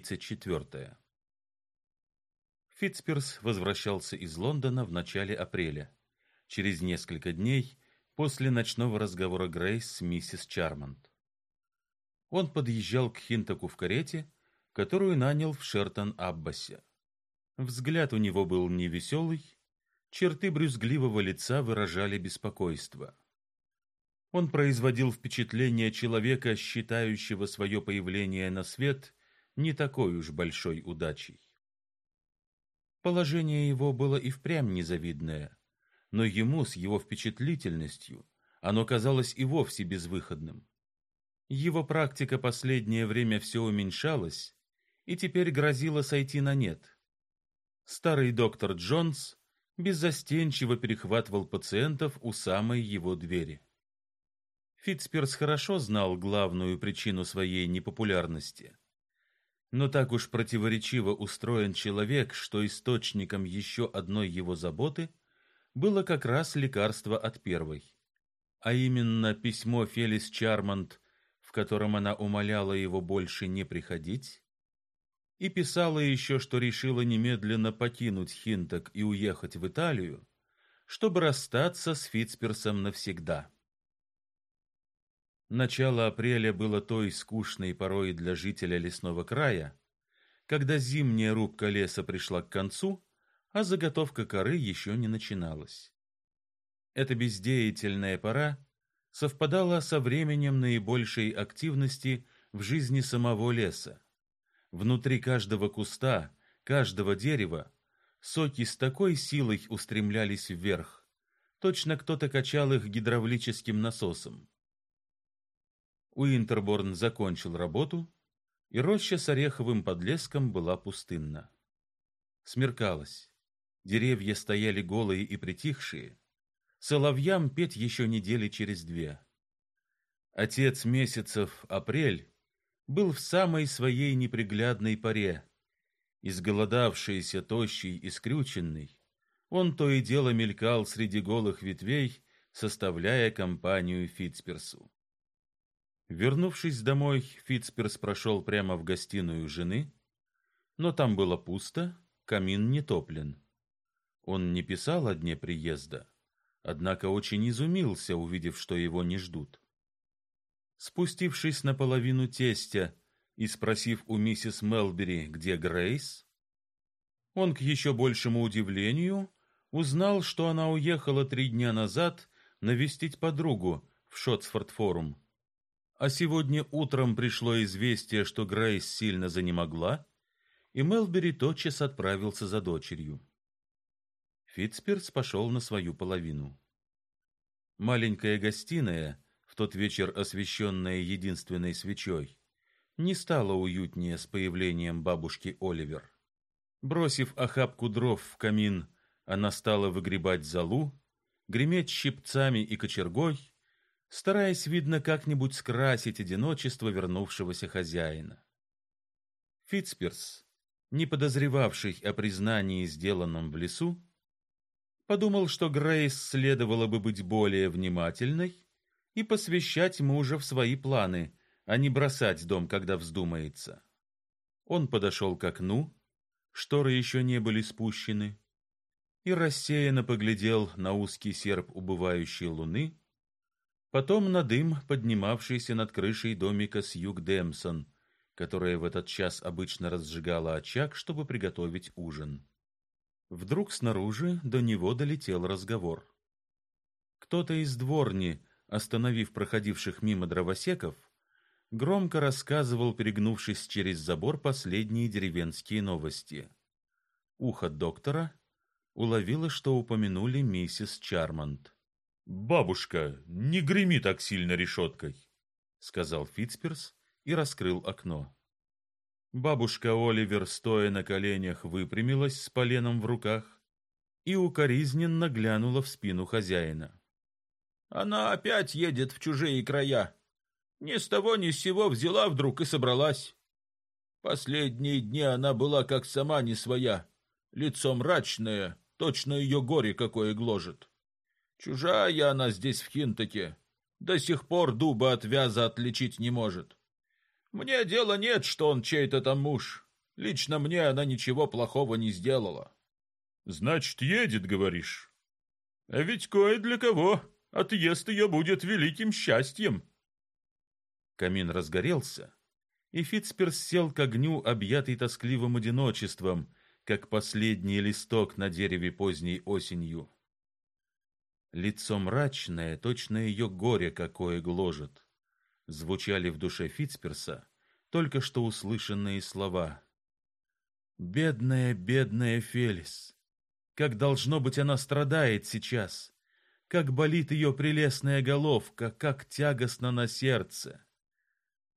34. Фитцперс возвращался из Лондона в начале апреля, через несколько дней после ночного разговора Грейс с миссис Чармонт. Он подъезжал к Хинтоку в карете, которую нанял в Шертон-Аббасе. Взгляд у него был невеселый, черты брюзгливого лица выражали беспокойство. Он производил впечатление человека, считающего свое появление на свет не такой уж большой удачей. Положение его было и впрямь незавидное, но ему с его впечатлительностью оно казалось и вовсе безвыходным. Его практика последнее время все уменьшалась и теперь грозила сойти на нет. Старый доктор Джонс беззастенчиво перехватывал пациентов у самой его двери. Фитцперс хорошо знал главную причину своей непопулярности. Но так уж противоречиво устроен человек, что источником еще одной его заботы было как раз лекарство от первой, а именно письмо Фелис Чармонт, в котором она умоляла его больше не приходить, и писала еще, что решила немедленно покинуть Хинток и уехать в Италию, чтобы расстаться с Фитцперсом навсегда. Начало апреля было той скучной порой для жителя лесного края, когда зимняя рубка леса пришла к концу, а заготовка коры еще не начиналась. Эта бездеятельная пора совпадала со временем наибольшей активности в жизни самого леса. Внутри каждого куста, каждого дерева соки с такой силой устремлялись вверх, точно кто-то качал их гидравлическим насосом. Уинтерборн закончил работу, и роща с ореховым подлеском была пустынна. Смеркалось. Деревья стояли голые и притихшие. Соловьям петь еще недели через две. Отец месяцев, апрель, был в самой своей неприглядной поре. Изголодавшийся, тощий и скрюченный, он то и дело мелькал среди голых ветвей, составляя компанию Фитцперсу. Вернувшись домой, Фитцперс прошел прямо в гостиную жены, но там было пусто, камин не топлен. Он не писал о дне приезда, однако очень изумился, увидев, что его не ждут. Спустившись на половину тестя и спросив у миссис Мелбери, где Грейс, он к еще большему удивлению узнал, что она уехала три дня назад навестить подругу в Шотсфорд-форум. А сегодня утром пришло известие, что Грейс сильно занемогла, и Мелбери тотчас отправился за дочерью. Фитцперс пошел на свою половину. Маленькая гостиная, в тот вечер освещенная единственной свечой, не стала уютнее с появлением бабушки Оливер. Бросив охапку дров в камин, она стала выгребать золу, греметь щипцами и кочергой, стараясь, видно, как-нибудь скрасить одиночество вернувшегося хозяина. Фитцперс, не подозревавший о признании, сделанном в лесу, подумал, что Грейс следовало бы быть более внимательной и посвящать мужа в свои планы, а не бросать дом, когда вздумается. Он подошел к окну, шторы еще не были спущены, и рассеянно поглядел на узкий серп убывающей луны, потом на дым, поднимавшийся над крышей домика Сьюг Демсон, которая в этот час обычно разжигала очаг, чтобы приготовить ужин. Вдруг снаружи до него долетел разговор. Кто-то из дворни, остановив проходивших мимо дровосеков, громко рассказывал, перегнувшись через забор, последние деревенские новости. Ухо доктора уловило, что упомянули миссис Чармонт. Бабушка, не греми так сильно решеткой», — сказал Фитцперс и раскрыл окно. Бабушка Оливер, стоя на коленях, выпрямилась с поленом в руках и укоризненно глянула в спину хозяина. Она опять едет в чужие края. Ни с того ни с сего взяла вдруг и собралась. Последние дни она была как сама не своя, лицо мрачное, точно ее горе какое гложет. Чужая она здесь в Хинтаке. До сих пор дуба от вяза отличить не может. Мне дела нет, что он чей-то там муж. Лично мне она ничего плохого не сделала. Значит, едет, говоришь? А ведь кое для кого отъезд ее будет великим счастьем. Камин разгорелся, и Фитцперс сел к огню, объятый тоскливым одиночеством, как последний листок на дереве поздней осенью. Лицо мрачное, точно ее горе какое гложет. Звучали в душе Фитцперса только что услышанные слова. Бедная, бедная Фелис. Как должно быть она страдает сейчас. Как болит ее прелестная головка, как тягостно на сердце.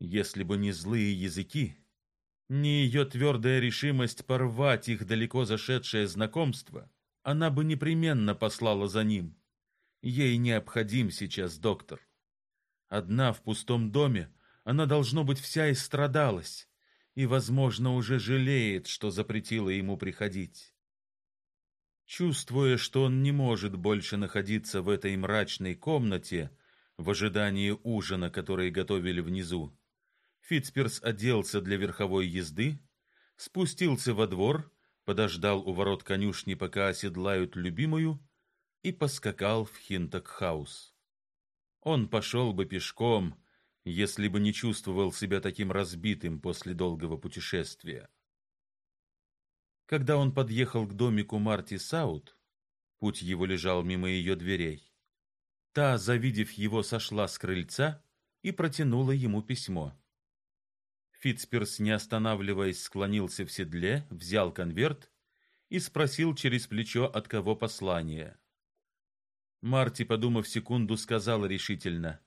Если бы не злые языки, не ее твердая решимость порвать их далеко зашедшее знакомство, она бы непременно послала за ним. Ей необходим сейчас доктор. Одна в пустом доме, она должно быть вся истрадалась и, возможно, уже жалеет, что запретила ему приходить. Чувствуя, что он не может больше находиться в этой мрачной комнате в ожидании ужина, который готовили внизу, Фитцперс оделся для верховой езды, спустился во двор, подождал у ворот конюшни, пока оседлают любимую, и поскакал в Хинтокхаус. Он пошел бы пешком, если бы не чувствовал себя таким разбитым после долгого путешествия. Когда он подъехал к домику Марти Саут, путь его лежал мимо ее дверей. Та, завидев его, сошла с крыльца и протянула ему письмо. Фитцперс, не останавливаясь, склонился в седле, взял конверт и спросил через плечо, от кого послание. Марти, подумав секунду, сказала решительно: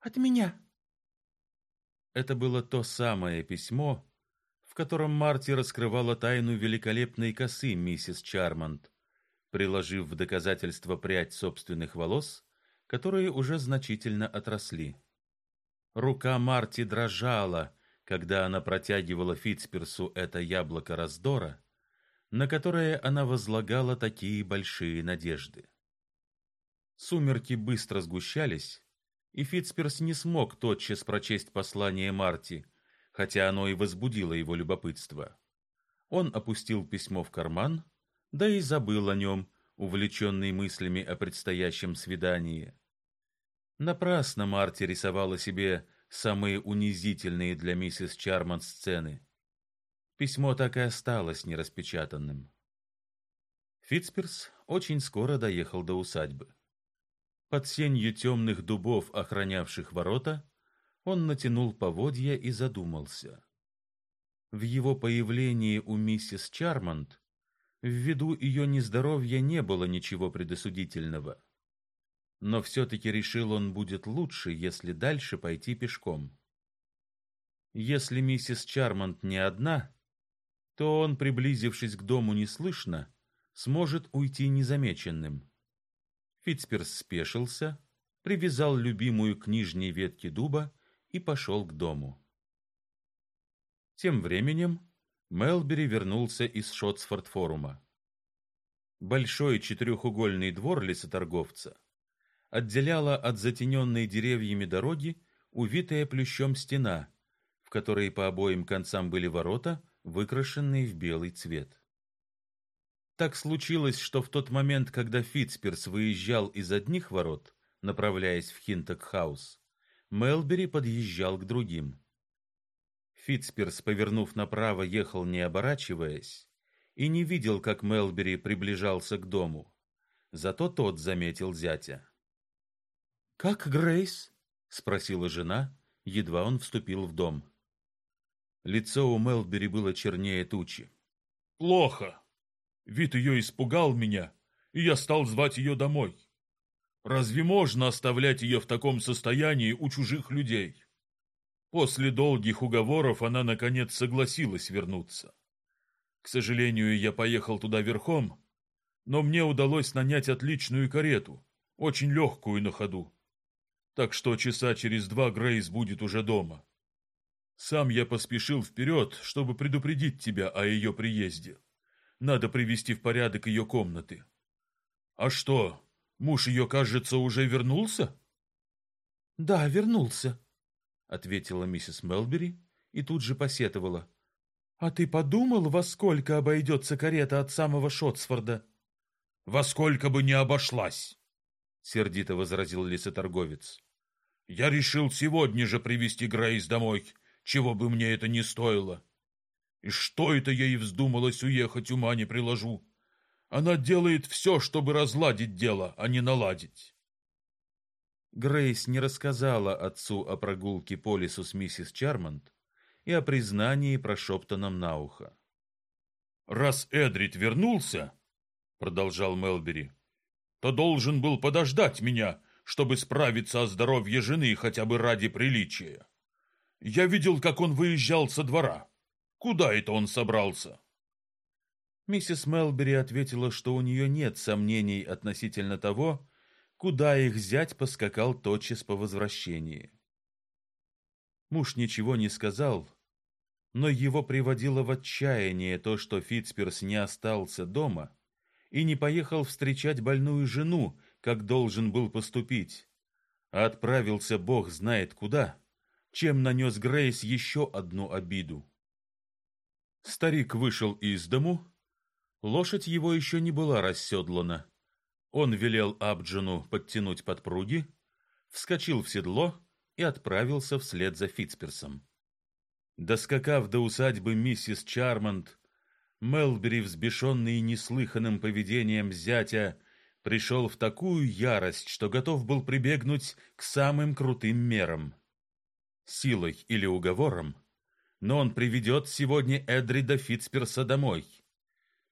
"От меня". Это было то самое письмо, в котором Марти раскрывала тайну великолепной косы миссис Чармонт, приложив в доказательство прядь собственных волос, которые уже значительно отросли. Рука Марти дрожала, когда она протягивала Фитцперсу это яблоко раздора, на которое она возлагала такие большие надежды. Сумерки быстро сгущались, и Фитцперс не смог тотчас прочесть послание Марти, хотя оно и возбудило его любопытство. Он опустил письмо в карман, да и забыл о нем, увлеченный мыслями о предстоящем свидании. Напрасно Марти рисовала себе самые унизительные для миссис Чармонт сцены. Письмо так и осталось нераспечатанным. Фитцперс очень скоро доехал до усадьбы. Под сенью темных дубов, охранявших ворота, он натянул поводья и задумался. В его появлении у миссис Чармонт в виду ее нездоровья не было ничего предосудительного. Но все-таки решил он будет лучше, если дальше пойти пешком. Если миссис Чармонт не одна, то он, приблизившись к дому неслышно, сможет уйти незамеченным. Фитцперс спешился, привязал любимую к нижней ветке дуба и пошел к дому. Тем временем Мелбери вернулся из Шотсфорд-форума. Большой четырехугольный двор лесоторговца отделяла от затененной деревьями дороги увитая плющом стена, в которой по обоим концам были ворота, выкрашенные в белый цвет. Так случилось, что в тот момент, когда Фитцперс выезжал из одних ворот, направляясь в Хинток-хаус, Мелбери подъезжал к другим. Фитцперс, повернув направо, ехал не оборачиваясь и не видел, как Мелбери приближался к дому. Зато тот заметил зятя. Как Грейс? спросила жена, едва он вступил в дом. Лицо у Мелбери было чернее тучи. Плохо, Вид ее испугал меня, и я стал звать ее домой. Разве можно оставлять ее в таком состоянии у чужих людей? После долгих уговоров она наконец согласилась вернуться. К сожалению, я поехал туда верхом, но мне удалось нанять отличную карету, очень легкую на ходу. Так что часа через два Грейс будет уже дома. Сам я поспешил вперед, чтобы предупредить тебя о ее приезде. Надо привести в порядок ее комнаты. А что, муж ее, кажется, уже вернулся? Да, вернулся, ответила миссис Мелбери и тут же посетовала. А ты подумал, во сколько обойдется карета от самого Шотсфорда? Во сколько бы не обошлась, сердито возразил лесоторговец. Я решил сегодня же привести Грейс домой, чего бы мне это ни стоило. И что это ей вздумалось уехать, ума не приложу. Она делает все, чтобы разладить дело, а не наладить. Грейс не рассказала отцу о прогулке по лесу с миссис Чармонт и о признании, прошептанном на ухо. «Раз Эдрит вернулся, — продолжал Мелбери, — то должен был подождать меня, чтобы справиться о здоровье жены хотя бы ради приличия. Я видел, как он выезжал со двора. Куда это он собрался?» Миссис Мелбери ответила, что у нее нет сомнений относительно того, куда их зять поскакал тотчас по возвращении. Муж ничего не сказал, но его приводило в отчаяние то, что Фитцперс не остался дома и не поехал встречать больную жену, как должен был поступить, а отправился бог знает куда, чем нанес Грейс еще одну обиду. Старик вышел из дому, Лошадь его еще не была расседлана. Он велел Абджину подтянуть подпруги, вскочил в седло и отправился вслед за Фитцперсом. Доскакав до усадьбы миссис Чармонт, Мелбери, взбешенный неслыханным поведением зятя, пришел в такую ярость, что готов был прибегнуть к самым крутым мерам. Силой или уговором, но он приведет сегодня Эдрида Фитцперса домой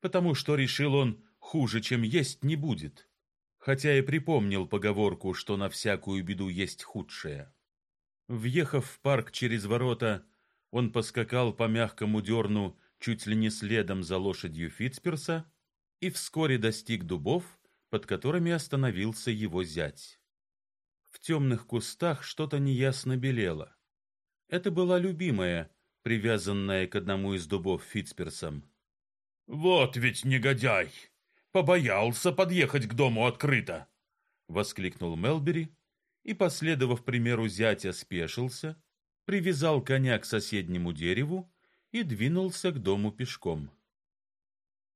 потому что решил он, хуже, чем есть, не будет, хотя и припомнил поговорку, что на всякую беду есть худшее. Въехав в парк через ворота, он поскакал по мягкому дерну чуть ли не следом за лошадью Фитцперса и вскоре достиг дубов, под которыми остановился его зять. В темных кустах что-то неясно белело. Это была любимая, привязанная к одному из дубов Фитцперсом. Вот ведь негодяй! Побоялся подъехать к дому открыто! воскликнул Мелбери и, последовав примеру зятя, спешился, привязал коня к соседнему дереву и двинулся к дому пешком.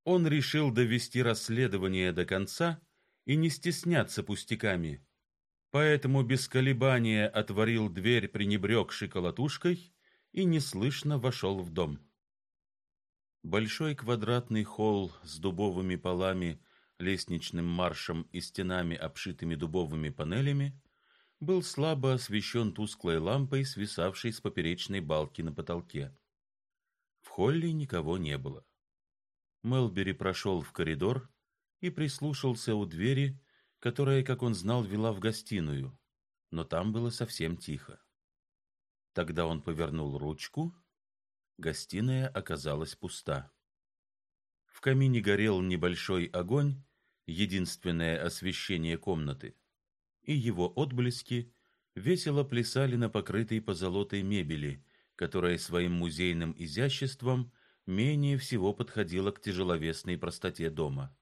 Он решил довести расследование до конца и не стесняться пустяками, поэтому без колебания отворил дверь, пренебрегшей колотушкой, и неслышно вошел в дом. Большой квадратный холл с дубовыми полами, лестничным маршем и стенами, обшитыми дубовыми панелями, был слабо освещен тусклой лампой, свисавшей с поперечной балки на потолке. В холле никого не было. Мелбери прошел в коридор и прислушался у двери, которая, как он знал, вела в гостиную, но там было совсем тихо. Тогда он повернул ручку Гостиная оказалась пуста. В камине горел небольшой огонь, единственное освещение комнаты, и его отблески весело плясали на покрытой позолотой мебели, которая своим музейным изяществом менее всего подходила к тяжеловесной простоте дома.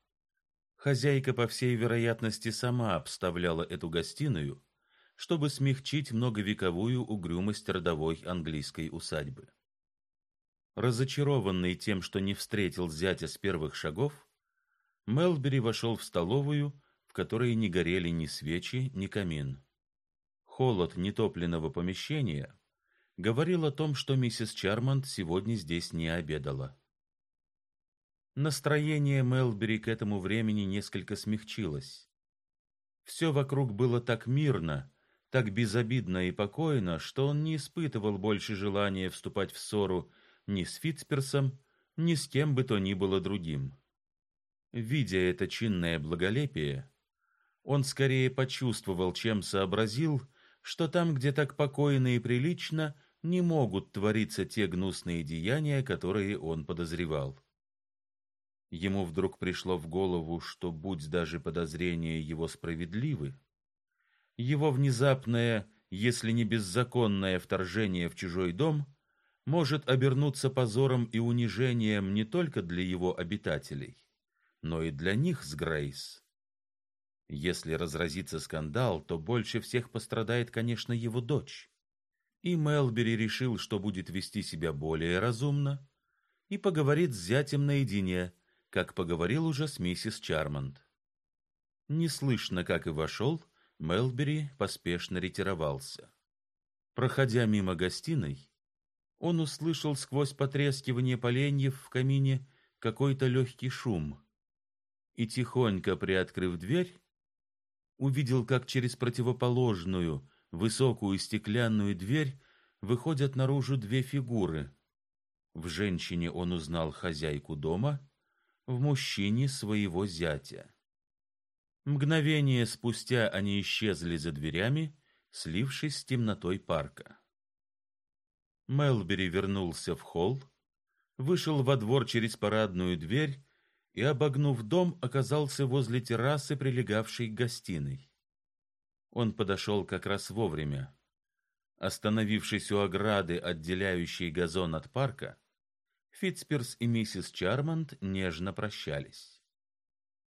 Хозяйка, по всей вероятности, сама обставляла эту гостиную, чтобы смягчить многовековую угрюмость родовой английской усадьбы. Разочарованный тем, что не встретил зятя с первых шагов, Мелбери вошел в столовую, в которой не горели ни свечи, ни камин. Холод нетопленного помещения говорил о том, что миссис Чармонт сегодня здесь не обедала. Настроение Мелбери к этому времени несколько смягчилось. Все вокруг было так мирно, так безобидно и покойно, что он не испытывал больше желания вступать в ссору ни с Фитцперсом, ни с кем бы то ни было другим. Видя это чинное благолепие, он скорее почувствовал, чем сообразил, что там, где так покойно и прилично, не могут твориться те гнусные деяния, которые он подозревал. Ему вдруг пришло в голову, что будь даже подозрения его справедливы, его внезапное, если не беззаконное вторжение в чужой дом может обернуться позором и унижением не только для его обитателей, но и для них с Грейс. Если разразится скандал, то больше всех пострадает, конечно, его дочь. И Мелбери решил, что будет вести себя более разумно, и поговорит с зятем наедине, как поговорил уже с миссис Чармонт. Неслышно, как и вошел, Мелбери поспешно ретировался. Проходя мимо гостиной, он услышал сквозь потрескивание поленьев в камине какой-то легкий шум и, тихонько приоткрыв дверь, увидел, как через противоположную, высокую стеклянную дверь выходят наружу две фигуры. В женщине он узнал хозяйку дома, в мужчине своего зятя. Мгновение спустя они исчезли за дверями, слившись с темнотой парка. Мелбери вернулся в холл, вышел во двор через парадную дверь и, обогнув дом, оказался возле террасы, прилегавшей к гостиной. Он подошел как раз вовремя. Остановившись у ограды, отделяющей газон от парка, Фитцперс и миссис Чармонт нежно прощались.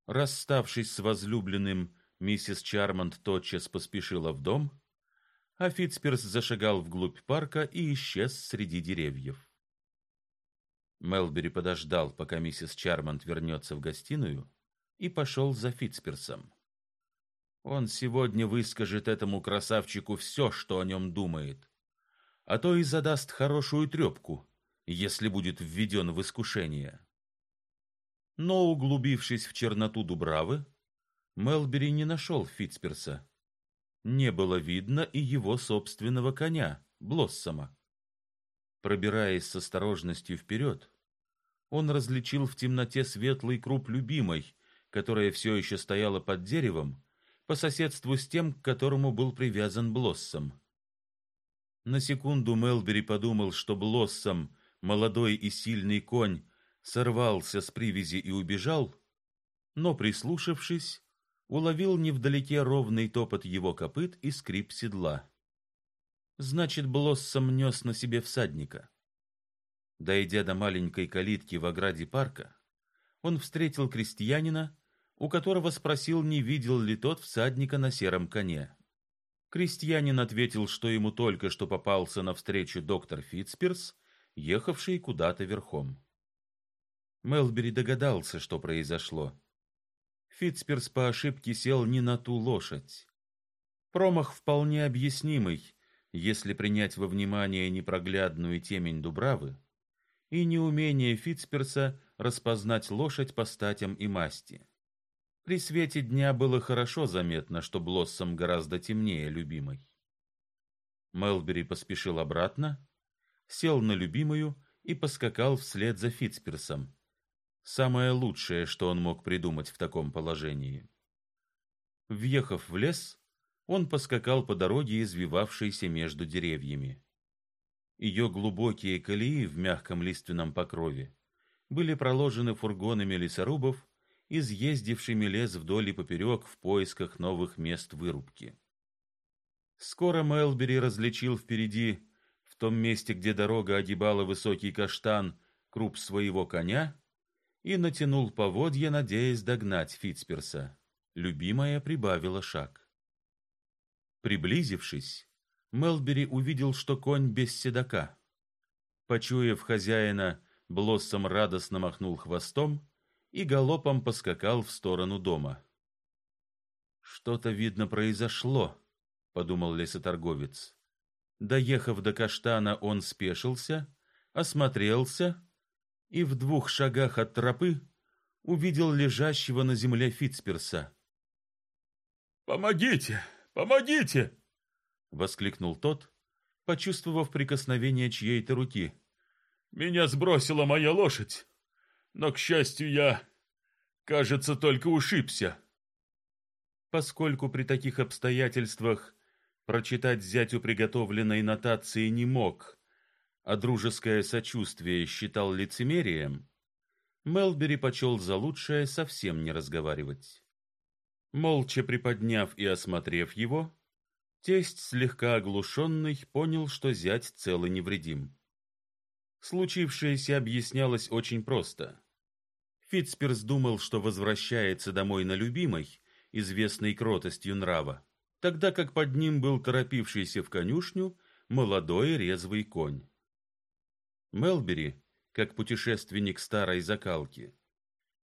Расставшись с возлюбленным, миссис Чармонт тотчас поспешила в дом, а Фитцперс зашагал вглубь парка и исчез среди деревьев. Мелбери подождал, пока миссис Чармонт вернется в гостиную, и пошел за Фитцперсом. Он сегодня выскажет этому красавчику все, что о нем думает, а то и задаст хорошую трепку, если будет введен в искушение. Но, углубившись в черноту Дубравы, Мелбери не нашел Фитцперса. Не было видно и его собственного коня, Блоссома. Пробираясь с осторожностью вперед, он различил в темноте светлый круп любимой, которая все еще стояла под деревом, по соседству с тем, к которому был привязан Блоссом. На секунду Мелбери подумал, что Блоссом, молодой и сильный конь, сорвался с привязи и убежал, но, прислушавшись, уловил невдалеке ровный топот его копыт и скрип седла. Значит, Блоссом нес на себе всадника. Дойдя до маленькой калитки в ограде парка, он встретил крестьянина, у которого спросил, не видел ли тот всадника на сером коне. Крестьянин ответил, что ему только что попался навстречу доктор Фитцперс, ехавший куда-то верхом. Мелбери догадался, что произошло. Фитцперс по ошибке сел не на ту лошадь. Промах вполне объяснимый, если принять во внимание непроглядную темень Дубравы и неумение Фитцперса распознать лошадь по статям и масти. При свете дня было хорошо заметно, что Блоссом гораздо темнее любимой. Мелбери поспешил обратно, сел на любимую и поскакал вслед за Фитцперсом, Самое лучшее, что он мог придумать в таком положении. Въехав в лес, он поскакал по дороге, извивавшейся между деревьями. Ее глубокие колеи в мягком лиственном покрове были проложены фургонами лесорубов, изъездившими лес вдоль и поперек в поисках новых мест вырубки. Скоро Мелбери различил впереди, в том месте, где дорога огибала высокий каштан, круп своего коня и натянул поводья, надеясь догнать Фитцперса. Любимая прибавила шаг. Приблизившись, Мелбери увидел, что конь без седока. Почуяв хозяина, Блоссом радостно махнул хвостом и галопом поскакал в сторону дома. Что-то видно произошло, подумал лесоторговец. Доехав до каштана, он спешился, осмотрелся и в двух шагах от тропы увидел лежащего на земле Фитцперса. «Помогите! Помогите!» — воскликнул тот, почувствовав прикосновение чьей-то руки. «Меня сбросила моя лошадь, но, к счастью, я, кажется, только ушибся». Поскольку при таких обстоятельствах прочитать зятю приготовленной нотации не мог, а дружеское сочувствие считал лицемерием, Мелбери почел за лучшее совсем не разговаривать. Молча приподняв и осмотрев его, тесть, слегка оглушенный, понял, что зять цел и невредим. Случившееся объяснялось очень просто. Фитцперс думал, что возвращается домой на любимой, известной кротостью нрава, тогда как под ним был торопившийся в конюшню молодой резвый конь. Мелбери, как путешественник старой закалки,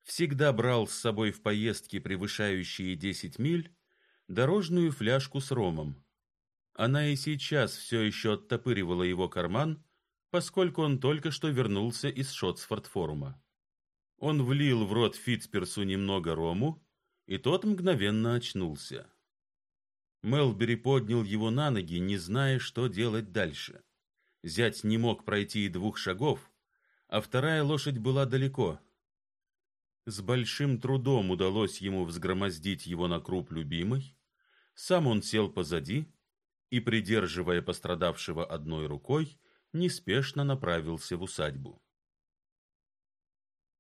всегда брал с собой в поездки, превышающие десять миль, дорожную фляжку с ромом. Она и сейчас все еще оттопыривала его карман, поскольку он только что вернулся из Шотсфорд-форума. Он влил в рот Фитцперсу немного рому, и тот мгновенно очнулся. Мелбери поднял его на ноги, не зная, что делать дальше. Зять не мог пройти и двух шагов, а вторая лошадь была далеко. С большим трудом удалось ему взгромоздить его на круп любимой. Сам он сел позади и, придерживая пострадавшего одной рукой, неспешно направился в усадьбу.